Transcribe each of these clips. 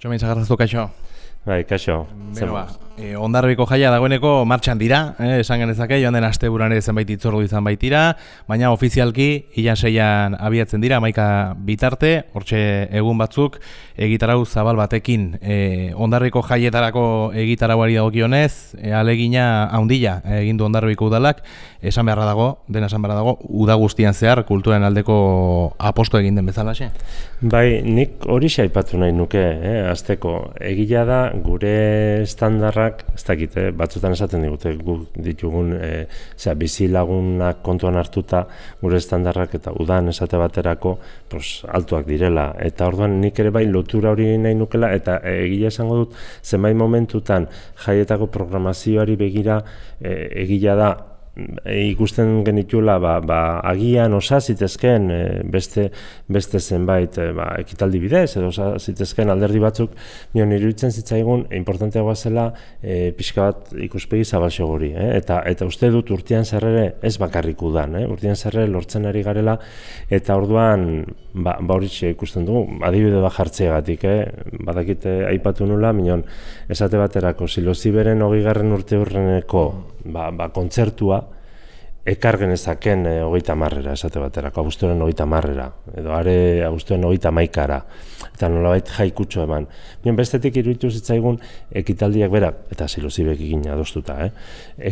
Txomin zagarraztu kaixo. Bai, kaixo. Beno ba, e, ondarriko jaia dagoeneko martxan dira, eh, esan genezake, joan den aste ere zenbait itzordu izan baitira, baina ofizialki, ilan seian abiatzen dira, maika bitarte, hortxe egun batzuk, egitarau zabal batekin, e, ondarriko jaietarako egitarauari dagokionez, e, alegina haundila egin du ondarriko udalak, esan beharra dago, dena esan beharra dago, uda guztian zehar kulturen aldeko aposto egin den bezala, xe? Bai, nik hori aipatu nahi nuke, eh, azteko, egila da, gure estandarrak, ez dakit, eh, batzutan esaten digute, guk ditugun, e, zera, bizi lagunak kontuan hartuta, gure estandarrak eta udan esate baterako, pos, altuak direla. Eta orduan nik ere bai lotura hori nahi nukela, eta egia esango dut, zenbait momentutan jaietako programazioari begira, e, egila da, e, ikusten genitula ba, ba, agian osa zitezken e, beste, beste zenbait e, ba, ekitaldi bidez edo osa zitezken alderdi batzuk nion iruditzen zitzaigun importanteagoa zela e, pixka bat ikuspegi zabalxo gori eh? eta, eta uste dut urtean zerrere ez bakarrik udan eh? urtean zerrere lortzen ari garela eta orduan ba, ba ikusten dugu adibide bat jartzeagatik eh? badakite aipatu nula minon esate baterako siloziberen hogei garren urte hurreneko ba, ba, kontzertua ekar genezaken e, hogeita marrera, esate baterako, abuztuaren hogeita marrera, edo are abuztuaren hogeita maikara, eta nolabait jaikutxo eman. Bien, bestetik iruditu zitzaigun ekitaldiak berak, eta silozibek egin adostuta, eh?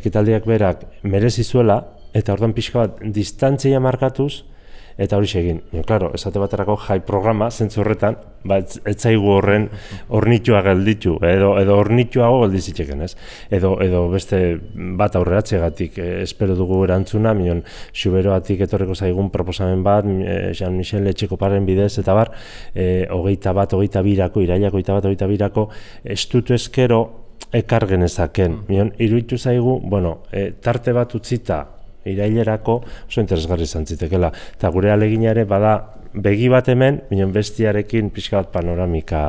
ekitaldiak berak merezizuela, eta ordan pixka bat distantzia markatuz, eta hori egin. Jo, claro, esate baterako jai programa zentzu horretan, ba ez zaigu horren ornitua gelditu edo edo ornituago geldizitzeken, ez? Edo edo beste bat aurreratzegatik eh, espero dugu erantzuna, minon Xuberoatik etorreko zaigun proposamen bat, eh, Jean Michel Etxeko paren bidez eta bar, eh, hogeita bat, hogeita birako, irailako hogeita bat, hogeita birako, estutu eskero ekar genezaken. Mm. Minon, iruditu zaigu, bueno, e, tarte bat utzita irailerako oso interesgarri izan zitekela. Eta gure alegina ere bada begi bat hemen, minon bestiarekin pixka bat panoramika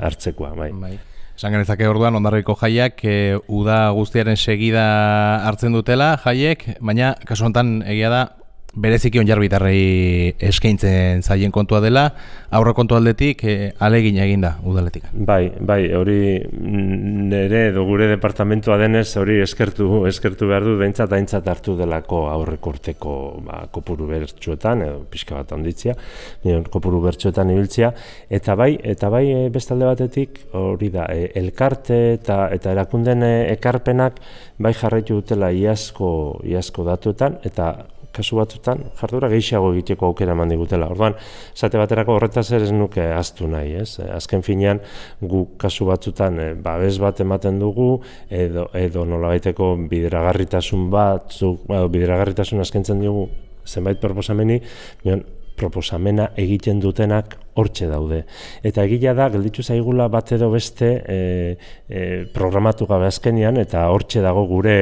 hartzekoa. Bai. bai. Esan genezake orduan, ondarroiko jaiak, e, uda guztiaren segida hartzen dutela jaiek, baina kasu honetan egia da, bereziki on jarbitarrei eskaintzen zaien kontua dela, aurre kontu aldetik e, alegin eginda udaletik. Bai, bai, hori nere edo gure departamentua denez hori eskertu eskertu behar du behintzat aintzat hartu delako aurreko urteko ba, kopuru bertsuetan edo pixka bat handitzia, kopuru bertsuetan ibiltzia, eta bai, eta bai e, bestalde batetik hori da, e, elkarte eta eta erakunden ekarpenak bai jarraitu dutela iazko, iazko datuetan, eta kasu batzutan jardura gehiago egiteko aukera eman digutela. Orduan, esate baterako horretaz ere ez nuke aztu nahi, ez? Eh, azken finean gu kasu batzutan e, babes bat ematen dugu edo edo nolabaiteko bideragarritasun bat, zu, bideragarritasun askentzen dugu zenbait proposameni, proposamena egiten dutenak hortxe daude. Eta egila da, gelditu zaigula bat edo beste e, e, programatu gabe azkenian, eta hortxe dago gure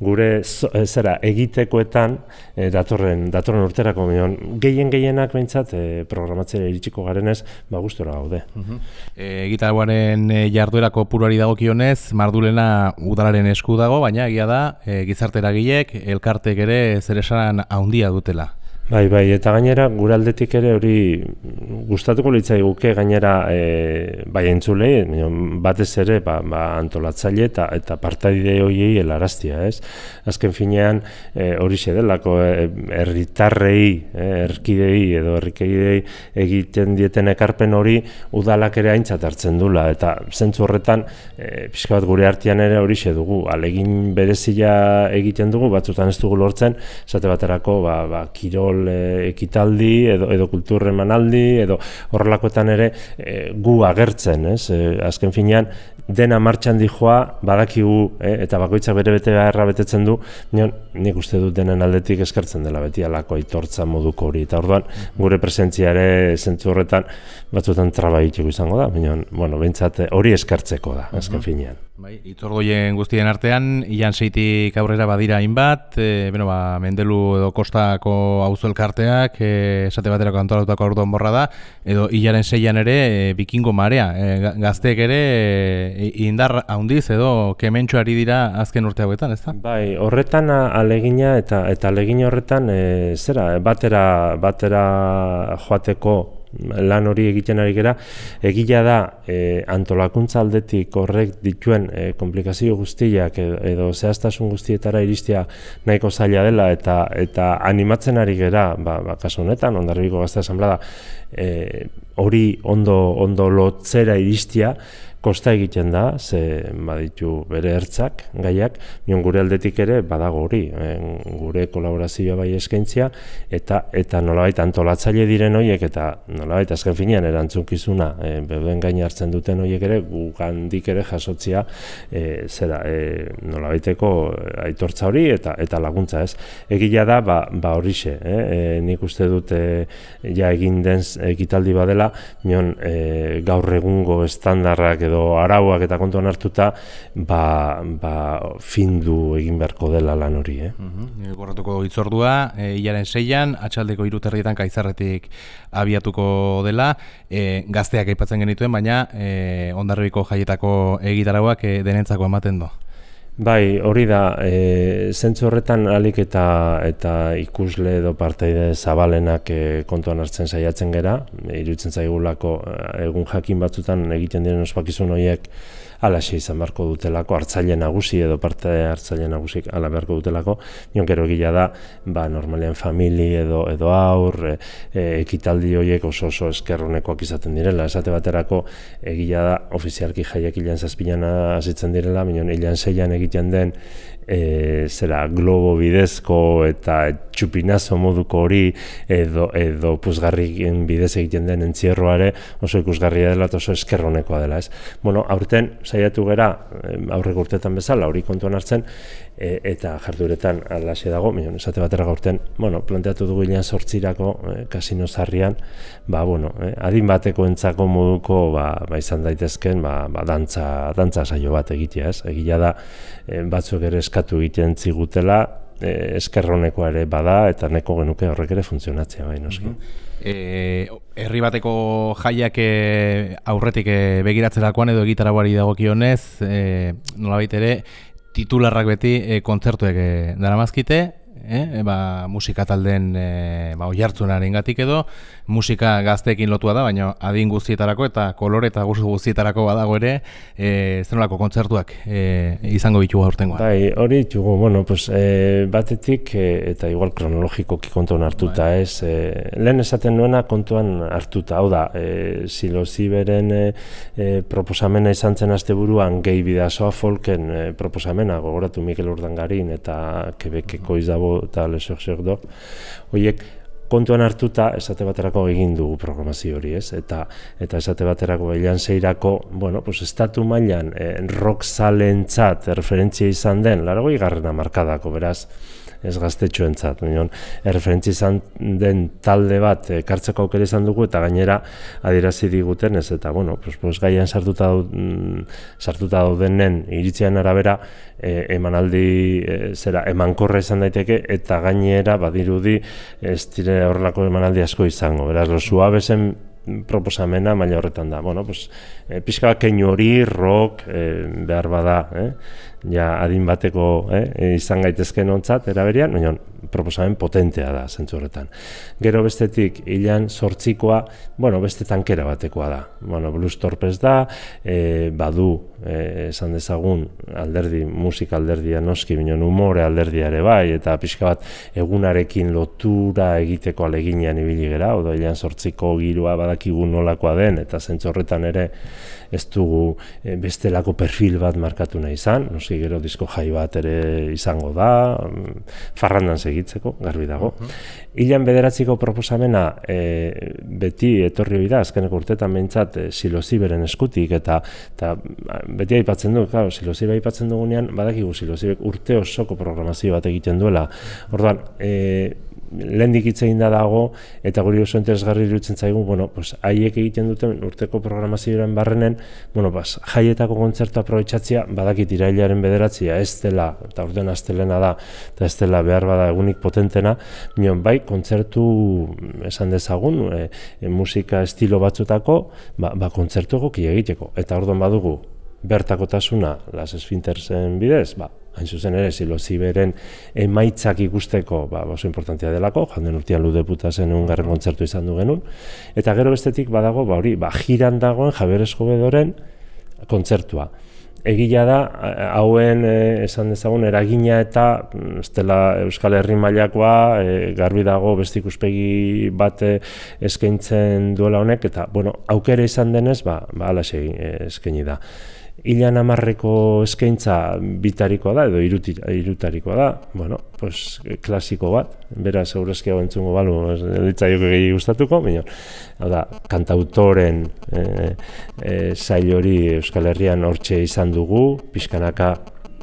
gure eh, zera egitekoetan e, datorren datorren urterako mion gehien gehienak behintzat e, programatzera iritsiko garenez ba gustora gaude. Uh -huh. e, jarduera kopuruari dagokionez mardulena udalaren esku dago baina egia da e, gizarteragilek elkartek ere zeresan handia dutela. Bai, bai, eta gainera, gure aldetik ere hori gustatuko litzai guke gainera e, bai entzulei, batez ere ba, ba antolatzaile eta eta partaide hoiei helaraztia, ez? Azken finean e, hori xe delako e, herritarrei, e, erkidei edo herrikeidei egiten dieten ekarpen hori udalak ere aintzat hartzen dula eta zentzu horretan e, pixka bat gure artean ere hori dugu, alegin berezia egiten dugu, batzutan ez dugu lortzen, esate baterako ba, ba, kirol e, ekitaldi edo edo kulturre manaldi edo horrelakoetan ere e, gu agertzen, ez? E, azken finean dena martxan dijoa badakigu e, eta bakoitzak bere bete beharra betetzen du, nion, nik uste dut denen aldetik eskartzen dela beti alako aitortza moduko hori eta orduan gure presentzia ere zentzu horretan batzuetan traba izango da, nion, bueno, bentsat hori eskartzeko da, azken finean. Bai, itzordoien guztien artean, ian seitik aurrera badira hainbat, e, bueno, ba, Mendelu edo Kostako auzo elkarteak, e, esate baterako antolatutako orduan borra da, edo hilaren seian ere e, bikingo marea, e, gazteek ere e, indar handiz edo kementxoari dira azken urte hauetan, ez da? Bai, horretan alegina eta eta alegin horretan, e, zera, batera, batera joateko lan hori egiten ari gera, egila da e, antolakuntza aldetik horrek dituen e, komplikazio guztiak edo, edo zehaztasun guztietara iristia nahiko zaila dela eta eta animatzen ari gera, ba, ba kasu honetan, ondarribiko gazte asamblea e, hori ondo, ondo lotzera iristia, kosta egiten da, ze baditu bere ertzak, gaiak, mion gure aldetik ere badago hori, e, gure kolaborazioa bai eskaintzia, eta eta nolabait antolatzaile diren horiek, eta nolabait azken finean erantzunkizuna, e, beuden gain hartzen duten horiek ere, gugandik ere jasotzia, e, zera, e, nolabaiteko aitortza hori, eta eta laguntza ez. Egila da, ba, ba horixe, eh? e, nik uste dute ja egin den ekitaldi badela, mion e, gaur egungo estandarrak edo arauak eta kontuan hartuta ba, ba findu egin beharko dela lan hori. Eh? Uh -huh. Gorratuko itzordua, e, hilaren seian, atxaldeko iruterrietan kaizarretik abiatuko dela, e, gazteak aipatzen genituen, baina e, ondarribiko jaietako egitarauak e, denentzako ematen du. Bai, hori da, e, zentzu horretan alik eta, eta ikusle edo parteide zabalenak e, kontuan hartzen saiatzen gera, e, iruditzen zaigulako egun jakin batzutan egiten diren ospakizun horiek alaxe izan beharko dutelako, hartzaile nagusi edo parte hartzaile nagusik ala beharko dutelako, nion gero gila da, ba, normalean famili edo edo aur, e, e, ekitaldi horiek oso oso eskerronekoak izaten direla, esate baterako egila da, ofizialki jaiak ilan zazpilan azitzen direla, minon ilan zeian egiten den e, zera globo bidezko eta txupinazo moduko hori edo edo puzgarrien bidez egiten den entzierroare oso ikusgarria dela eta oso eskerronekoa dela, ez? Bueno, aurten saiatu gera aurrek urtetan bezala hori kontuan hartzen e, eta jarduretan alaxe dago, minon, esate batera gaurten, bueno, planteatu dugu ilan sortzirako e, kasino zarrian, ba, bueno, e, adin bateko entzako moduko, ba, ba izan daitezken, ba, ba dantza, dantza saio bat egitea, ez? Egia da, e, batzuk ere eskatu egiten zigutela, e, eskerronekoa ere bada, eta neko genuke horrek ere funtzionatzea, bai, noski. E, herri bateko jaiak e, aurretik e, begiratzerakoan edo egitaragoari dagokionez, e, nolabait ere, titularrak beti e, kontzertuek e, daramazkite, eh, ba, musika taldeen e, ba, oiartzunaren gatik edo, musika gazteekin lotua da, baina adin guztietarako eta kolore eta guzti guztietarako badago ere, e, zenolako kontzertuak e, izango bitugu aurtengoa. Bai, hori ditugu, bueno, pues, e, batetik e, eta igual kronologikoki kontuan hartuta, bai. ez, e, lehen esaten nuena kontuan hartuta, hau da, e, silo ziberen e, proposamena izan zen azte buruan, gehi bidazoa folken e, proposamena, gogoratu Mikel Urdangarin eta Kebekeko izabo eta lesok do, horiek kontuan hartuta esate baterako egin dugu programazio hori, ez? Eta eta esate baterako bailan seirako, bueno, pues estatu mailan eh, rock salentzat referentzia izan den 80garrena markadako, beraz, ez gaztetxoentzat. Minon, erreferentzi izan den talde bat ekartzeko aukera izan dugu eta gainera adierazi diguten ez eta bueno, pues, pues gaian sartuta mm, sartuta daudenen iritzian arabera e, emanaldi e, zera emankorra izan daiteke eta gainera badirudi ez dire horrelako emanaldi asko izango. Beraz, lo suabesen proposamena maila horretan da. Bueno, pues, e, pixka keinu hori, rock, e, behar bada, eh? Ja adin bateko eh, izan gaitezken ontzat, eraberian, baina proposamen potentea da, zentzu horretan. Gero bestetik, hilan sortzikoa, bueno, beste tankera batekoa da. Bueno, blues torpez da, e, badu, e, esan dezagun, alderdi, musika alderdia noski, baina umore alderdia ere bai, eta pixka bat egunarekin lotura egiteko aleginean ibili gera, odo hilan sortziko girua badakigu nolakoa den, eta zentzu horretan ere, ez dugu e, bestelako perfil bat markatu nahi izan, noski gero disko jai bat ere izango da, mm, farrandan segitzeko, garbi dago. Uh Ilan bederatziko proposamena e, beti etorri hori da, azkeneko urtetan behintzat e, siloziberen eskutik, eta, eta beti aipatzen du, claro, silozibe aipatzen dugunean, badakigu silozibek urte osoko programazio bat egiten duela. Orduan, e, lehendik hitz egin da dago eta guri oso interesgarri iruditzen zaigu, bueno, pues haiek egiten duten urteko programazioaren barrenen, bueno, pues jaietako kontzertu aprobetxatzia badakit irailaren bederatzia ez dela, eta urten astelena da, eta ez dela behar bada egunik potentena, minon, bai, kontzertu esan dezagun, e, musika estilo batzutako, ba, ba kontzertu egiteko, eta orduan badugu, bertakotasuna las esfintersen bidez, ba, hain zuzen ere, zilo ziberen emaitzak ikusteko, ba, oso importantia delako, janden urtean lude puta zen egun garren kontzertu izan du genuen, eta gero bestetik badago, ba, hori, ba, jiran dagoen Javier Escobedoren kontzertua. Egia da, hauen eh, esan dezagun eragina eta mm, estela Euskal Herri mailakoa e, garbi dago beste ikuspegi bat eh, eskaintzen duela honek eta bueno, aukera izan denez, ba, ba alaxe eskaini da ilan amarreko eskaintza bitarikoa da, edo irutarikoa da, bueno, pues, klasiko bat, bera segurazki hau entzungo balu, ditzaioko gehi gustatuko, baina, da, kantautoren e, e, zail hori Euskal Herrian hortxe izan dugu, pixkanaka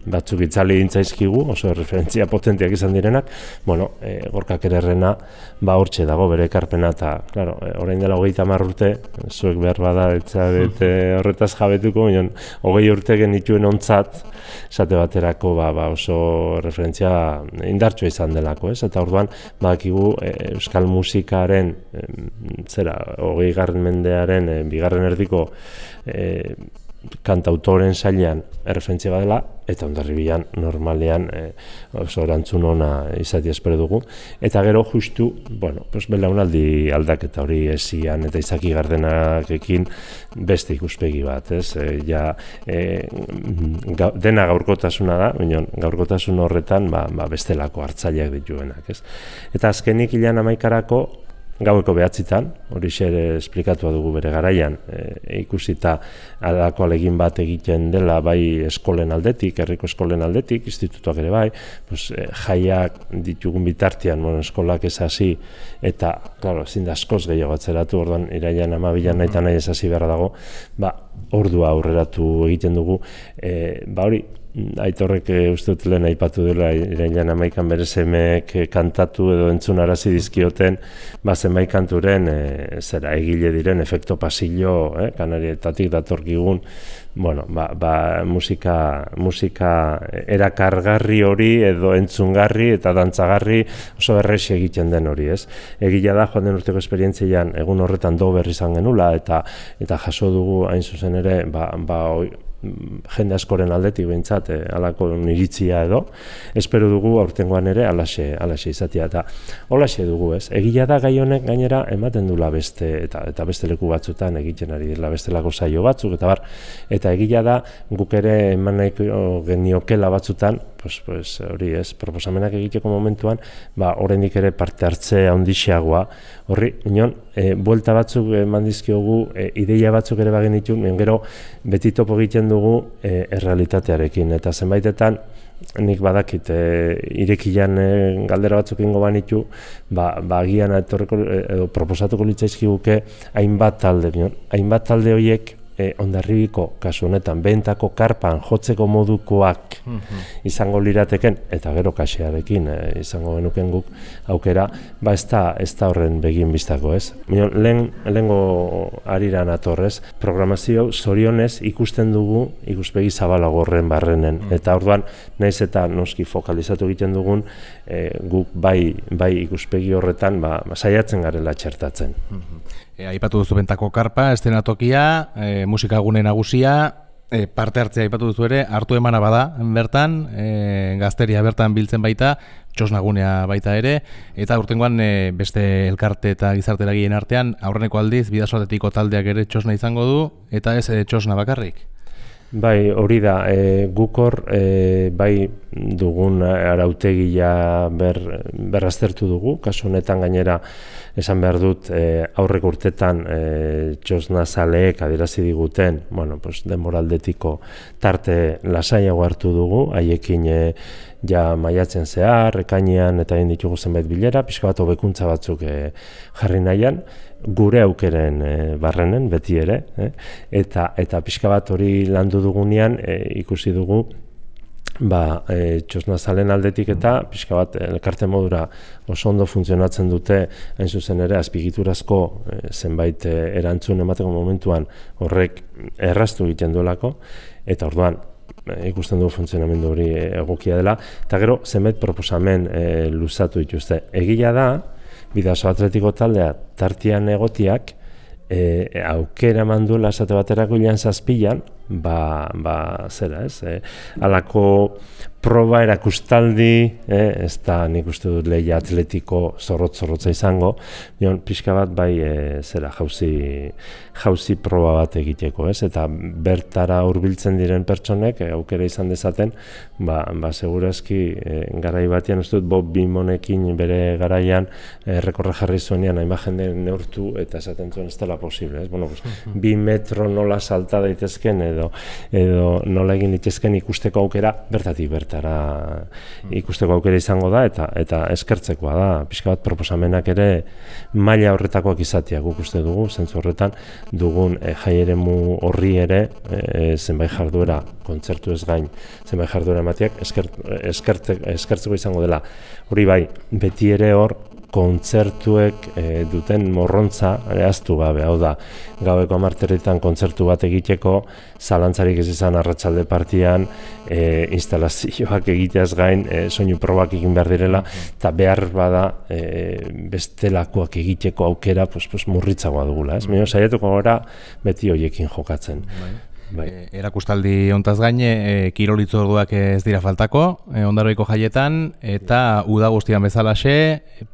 batzuk itzali dintzaizkigu, oso referentzia potentiak izan direnak, bueno, e, gorkak ere errena, ba hortxe dago bere ekarpena, eta, claro, e, orain dela hogeita urte, zuek behar bada, etxabete horretaz jabetuko, minon, hogei urte genituen ontzat, esate baterako, ba, ba oso referentzia indartsua izan delako, ez? Eta orduan, badakigu e, euskal musikaren, e, zera, hogei garren mendearen, e, bigarren erdiko, e, kantautoren sailean erreferentzia badela eta ondarribian normalean e, oso erantzun ona izati espero dugu. Eta gero justu bueno pues belaunaldi aldaketa hori esian eta izaki gardenakekin beste ikuspegi bat ez? E, ja e, dena gaurkotasuna da baina gaurkotasun horretan ba, ba bestelako hartzaileak dituenak ez? Eta azkenik ilan amaikarako gaueko behatzitan, hori xere esplikatua dugu bere garaian, e, ikusita alako alegin bat egiten dela bai eskolen aldetik, herriko eskolen aldetik, institutuak ere bai, pues, e, jaiak ditugun bitartian, bueno, eskolak ez hasi, eta, claro, ezin da askoz gehiago atzeratu, orduan, iraian amabilan nahi eta nahi ez hasi beharra dago, ba, ordua aurreratu egiten dugu, e, ba hori, aitorrek e, uste dut lehen aipatu dela irailan amaikan bere semeek eh, kantatu edo entzun arazi dizkioten ba zenbait kanturen e, zera egile diren efekto pasillo eh, kanarietatik datorkigun bueno, ba, ba, musika, musika erakargarri hori edo entzungarri eta dantzagarri oso erresi egiten den hori, ez? Egila da, joan den urteko esperientzian egun horretan do berri izan genula eta eta jaso dugu hain zuzen ere, ba, ba, jende askoren aldetik behintzat eh, alako iritzia edo espero dugu aurtengoan ere alaxe, alaxe izatea. Eta holaxe dugu ez? Egia da gai honek gainera ematen dula beste eta eta beste leku batzutan egiten ari dela bestelako saio batzuk eta bar eta egia da guk ere eman nahiko geniokela batzutan pues, pues, hori ez, proposamenak egiteko momentuan, ba, oraindik ere parte hartze handixeagoa, horri, inon, e, buelta batzuk eman dizkiogu, e, ideia batzuk ere bagen ditu, gero beti topo egiten dugu e, errealitatearekin, eta zenbaitetan, nik badakit e, irekian e, galdera batzuk ingo banitu, ba, ba agian etorreko, e, proposatuko litzaizkiguke hainbat talde, hainbat talde horiek e, ondarribiko kasu honetan bentako karpan jotzeko modukoak mhm. izango lirateken eta gero kasearekin e, izango genuken guk aukera ba ez da, ez da horren begin biztako ez lehen lehengo ariran atorrez programazio zorionez ikusten dugu ikuspegi zabalago horren barrenen mhm. eta orduan naiz eta noski fokalizatu egiten dugun e, guk bai, bai ikuspegi horretan ba, saiatzen garela txertatzen mhm. E, aipatu duzu bentako karpa, estenatokia, e, musika gune nagusia, e, parte hartzea aipatu duzu ere, hartu emana bada bertan, e, gazteria bertan biltzen baita, txosnagunea baita ere, eta urtengoan e, beste elkarte eta gizartera artean, aurreneko aldiz, bidazoatetiko taldeak ere txosna izango du, eta ez e, txosna bakarrik. Bai, hori da, e, gukor e, bai dugun arautegia ber, berraztertu dugu, kasu honetan gainera esan behar dut e, aurrek urtetan e, txosna zaleek adirazi diguten, bueno, pues, demoraldetiko tarte lasaiago hartu dugu, haiekin e, ja maiatzen zehar, rekainean eta egin ditugu zenbait bilera, pixka bat hobekuntza batzuk e, jarri nahian, gure aukeren e, barrenen beti ere eh? eta eta pixka bat hori landu dugunean e, ikusi dugu ba e, txosna zalen aldetik eta pixka bat elkarte modura oso ondo funtzionatzen dute hain zuzen ere azpigiturazko e, zenbait e, erantzun emateko momentuan horrek erraztu egiten duelako. Eta orduan ikusten dugu funtzionamendu hori egokia dela. Eta gero zenbait proposamen e, luzatu dituzte. Egia da bidazo atletiko taldea tartian egotiak e, aukera manduela esate baterako ilan zazpilan ba, ba zera ez? E, alako proba erakustaldi, eh, ez da nik uste dut lehia atletiko zorrot-zorrotza izango, nion, pixka bat bai e, zera jauzi, jauzi proba bat egiteko, ez? Eta bertara hurbiltzen diren pertsonek e, aukera izan dezaten, ba, ba segurazki e, garai batean uste dut Bob Bimonekin bere garaian e, rekorra jarri zuenean hainba jende neurtu eta esaten zuen ez dela posible, ez? Bueno, pues, bi metro nola salta daitezken edo edo nola egin daitezken ikusteko aukera bertatik berta bertara ikusteko aukera izango da eta eta eskertzekoa da. Pixka bat proposamenak ere maila horretakoak izatea guk uste dugu, zentzu horretan dugun e, jai eremu horri ere e, zenbait jarduera kontzertu ez gain, zenbait jarduera emateak eskert, eskertzeko izango dela. Hori bai, beti ere hor kontzertuek e, duten morrontza ehaztu gabe, hau da, gaueko amarterritan kontzertu bat egiteko, zalantzarik ez izan arratsalde partian, e, instalazioak egiteaz gain, e, soinu probak egin behar direla, eta behar bada e, bestelakoak egiteko aukera pues, pues, murritzagoa dugula. Ez? Mm. saiatuko gara beti hoiekin jokatzen. Bai. Bai. E, erakustaldi ontaz gaine, e, kirolitzu orduak ez dira faltako, e, ondaroiko jaietan, eta uda guztian bezalaxe,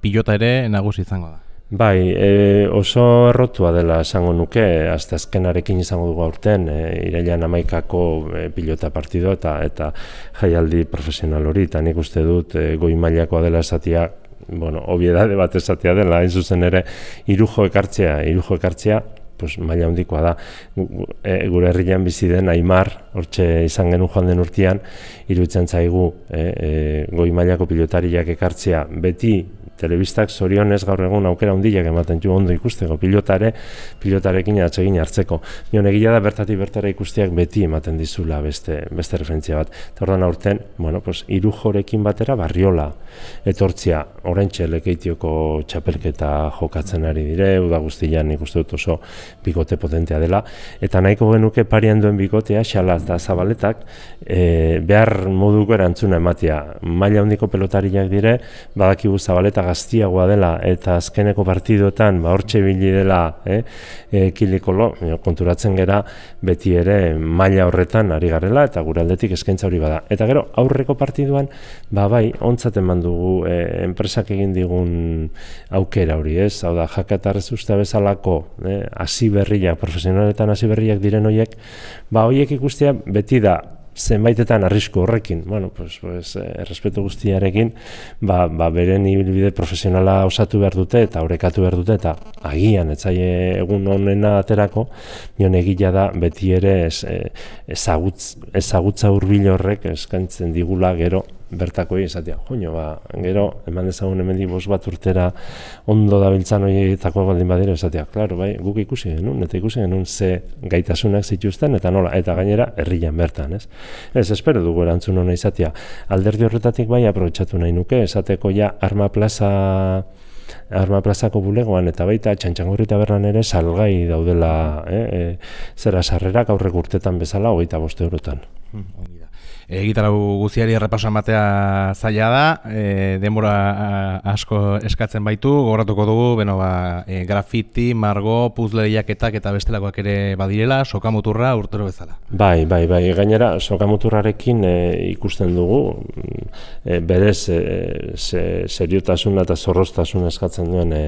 pilota ere nagusi izango da. Bai, e, oso errotua dela esango nuke, azte azkenarekin izango dugu aurten, e, irailan amaikako e, pilota partido eta eta jaialdi profesional hori, eta nik uste dut e, goi mailakoa dela esatia, bueno, obiedade bat esatia dela, hain zuzen ere, irujo ekartzea, irujo ekartzea, pues, maila handikoa da. E, gure herrian bizi den Aimar, hortxe izan genu joan den urtean, iruditzen zaigu e, e, goi mailako pilotariak ekartzea beti telebistak zorionez gaur egun aukera handiak ematen du ondo ikusteko pilotare pilotarekin atsegin hartzeko. Nion egia da bertatik bertara ikusteak beti ematen dizula beste beste referentzia bat. Eta ordan aurten, bueno, pues irujorekin batera barriola etortzia oraintxe lekeitioko txapelketa jokatzen ari dire, uda guztian ikuste dut oso bikote potentea dela eta nahiko genuke parian duen bikotea xala eta zabaletak e, behar moduko erantzuna ematia. Maila handiko pelotariak dire, badakigu zabaleta gaztiagoa dela eta azkeneko partidotan ba hortxe bili dela eh e, kiliko lo, konturatzen gera beti ere maila horretan ari garela eta gure aldetik eskaintza hori bada. Eta gero aurreko partiduan ba bai ontzat eman dugu e, enpresak egin digun aukera hori ez? Hau da jakatarrez uste bezalako eh hasi berriak profesionaletan hasi berriak diren hoiek ba hoiek ikustea beti da zenbaitetan arrisku horrekin, bueno, pues, pues, eh, errespetu guztiarekin, ba, ba, beren ibilbide profesionala osatu behar dute eta horrekatu behar dute eta agian, etzaie egun honena aterako, nion egila da beti ere ez, eh, ezagutz, ezagutza hurbil horrek eskaintzen digula gero bertako esatea, joño, ba, gero, eman dezagun hemen bost bat urtera ondo da biltzan horietako baldin badira, esatea, klaro, bai, guk ikusi genuen, eta ikusi genuen ze gaitasunak zituzten, eta nola, eta gainera, herrian bertan, ez? Ez, espero dugu erantzun hona izatea. Alderdi horretatik bai, aprobetsatu nahi nuke, esateko ja, arma plaza arma plazako bulegoan eta baita txantxangurri tabernan ere salgai daudela eh, e, zera sarrerak aurrek urtetan bezala hogeita boste eurotan. Hmm, egitarau guziari errepaso ematea zaila da, e, denbora asko eskatzen baitu, gogoratuko dugu, beno ba, e, grafiti, margo, puzleiaketak eta bestelakoak ere badirela, sokamuturra urtero bezala. Bai, bai, bai, gainera sokamuturrarekin e, ikusten dugu, e, berez e, se, seriotasun eta zorroztasun eskatzen duen e,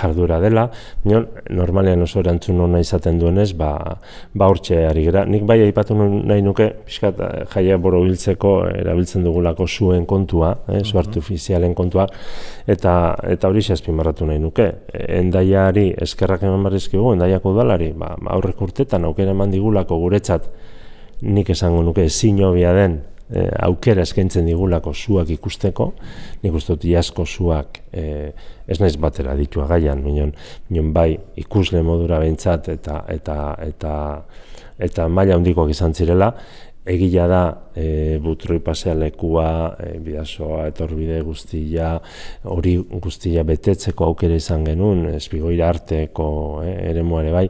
jardura dela, nion, normalean oso erantzun hona izaten duenez, ba, ba hortxe ari gara. Nik bai aipatu nahi nuke, pixkat, jaia boro biltzeko erabiltzen dugulako zuen kontua, eh, zu artifizialen kontua, eta eta hori azpimarratu nahi nuke. Endaiari eskerrak eman barrizkigu, endaiako udalari, ba, aurrek urtetan aukera eman digulako guretzat, nik esango nuke ezin den e, aukera eskaintzen digulako zuak ikusteko, nik uste dut iasko zuak e, ez naiz batera ditua gaian, minon, minon bai ikusle modura behintzat eta eta eta eta maila handikoak izan zirela, Egia da, e, butroi pasea lekua, e, bidazoa, etorbide guztia, hori guztia betetzeko aukera izan genuen, espigoira arteko e, ere muare bai,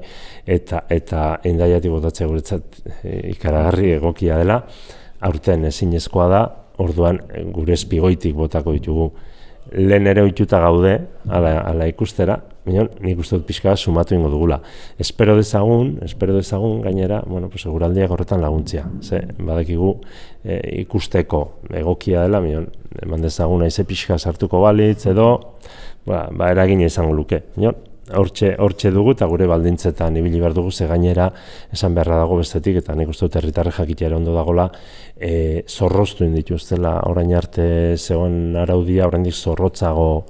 eta eta endaiatik botatzea guretzat e, ikaragarri egokia dela, aurten ezinezkoa da, orduan gure espigoitik botako ditugu lehen ere ohituta gaude, ala, ala ikustera, Minon, nik uste dut pixka sumatu ingo dugula. Espero dezagun, espero dezagun gainera, bueno, pues seguraldiak horretan laguntzia. Ze, badakigu e, ikusteko egokia dela, minon, eman dezagun aize pixka sartuko balitz edo, ba, ba eragina izango luke. Minon, hortxe, hortxe dugu eta gure baldintzetan ibili behar dugu ze gainera esan beharra dago bestetik eta nik uste dut herritarre jakitea ondo dagola e, zorroztu indituztela orain arte zegoen araudia oraindik zorrotzago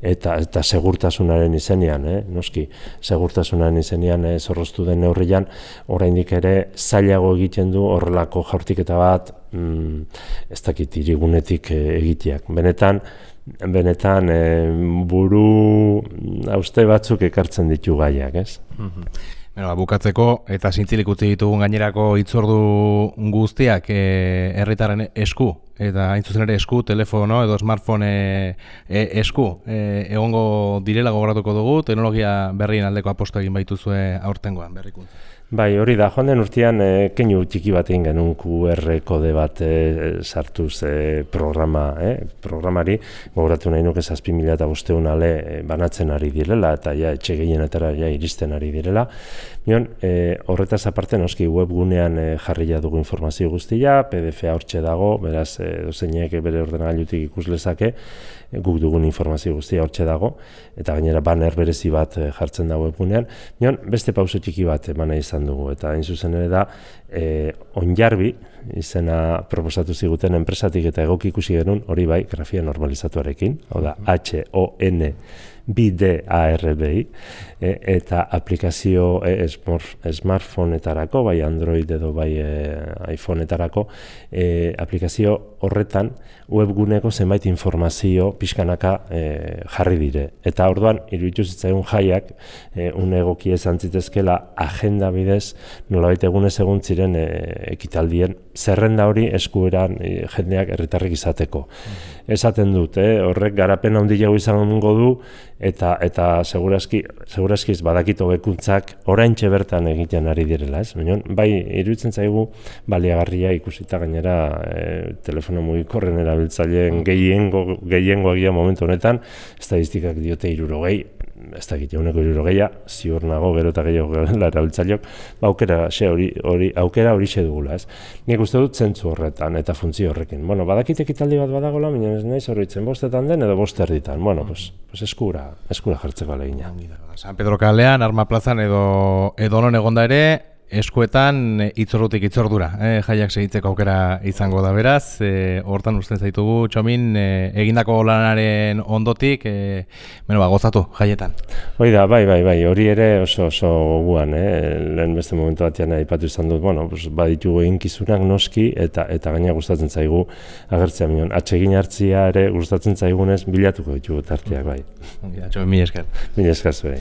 eta eta segurtasunaren izenean, eh? noski segurtasunaren izenean eh, zorroztu den neurrian oraindik ere zailago egiten du horrelako jaurtiketa bat mm, ez dakit irigunetik eh, egiteak. Benetan, benetan e, buru auste batzuk ekartzen ditu gaiak, ez? Mhm. Bueno, bukatzeko eta zintzilik utzi ditugun gainerako itzordu guztiak e, herritarren esku eta hain zuzen ere esku, telefono edo smartphone e, esku e, egongo direla gogoratuko dugu, teknologia berrien aldeko aposto egin baituzue aurtengoan berrikuntza. Bai, hori da, joan den urtean e, keinu txiki bat egin genuen QR kode bat e, sartuz e, programa, e, programari, gogoratu nahi nuke zazpi mila eta bosteun ale banatzen ari direla, eta ja, etxe gehienetara ja, iristen ari direla. Mion, e, horretaz aparte, noski webgunean e, jarria dugu informazio guztia, PDF hortxe dago, beraz, e, dozeinek bere ordenagailutik ikus lezake, guk dugun informazio guztia hortxe dago, eta gainera banner berezi bat jartzen da webgunean. Mion, beste pauso txiki bat emana izan dugu. Eta hain zuzen ere da e, onjarbi izena proposatu ziguten enpresatik eta egoki ikusi genuen hori bai grafia normalizatuarekin. Hau da H O N B D A R B I e, eta aplikazio e, smartphoneetarako bai Android edo bai e, iPhoneetarako e, aplikazio horretan webguneko zenbait informazio pixkanaka e, jarri dire. Eta orduan iruditu zitzaigun jaiak e, un egoki esan zitezkela agenda bidez nolabait egunez egun ziren e, ekitaldien zerrenda hori eskueran e, jendeak herritarrik izateko. Esaten dut, eh, horrek garapen handiago izango du eta eta segurazki segurazki badakito bekuntzak oraintxe bertan egiten ari direla, ez? Baina bai iruditzen zaigu baliagarria ikusita gainera e, telefono mugikorren erabiltzaileen gehiengo gehiengo agia momentu honetan estadistikak diote 60 ez da egite uneko irurogeia, ziur nago gero eta gehiago gara erabiltzaileok, ba aukera xe hori, hori aukera hori xe dugula, ez. Nik uste dut zentzu horretan eta funtzio horrekin. Bueno, badakite ekitaldi bat badagola, baina ez naiz horretzen bostetan den edo boste erditan. Bueno, pues, pues eskura, eskura jartzeko alegina. San Pedro Kalean, Arma Plazan edo edo non egonda ere, eskuetan eh, itzorrutik itzordura, eh, jaiak segitzeko aukera izango da beraz, eh, hortan usten zaitugu txomin eh, egindako lanaren ondotik, eh, bueno, ba, gozatu jaietan. Hoi da, bai, bai, bai, hori ere oso oso guan, eh, lehen beste momentu batean aipatu izan dut, bueno, pues, baditugu inkizunak noski, eta eta gaina gustatzen zaigu agertzea minon, atsegin hartzia ere gustatzen zaigunez bilatuko ditugu tarteak, bai. Ja, txomin, mi esker. Mi esker zuei.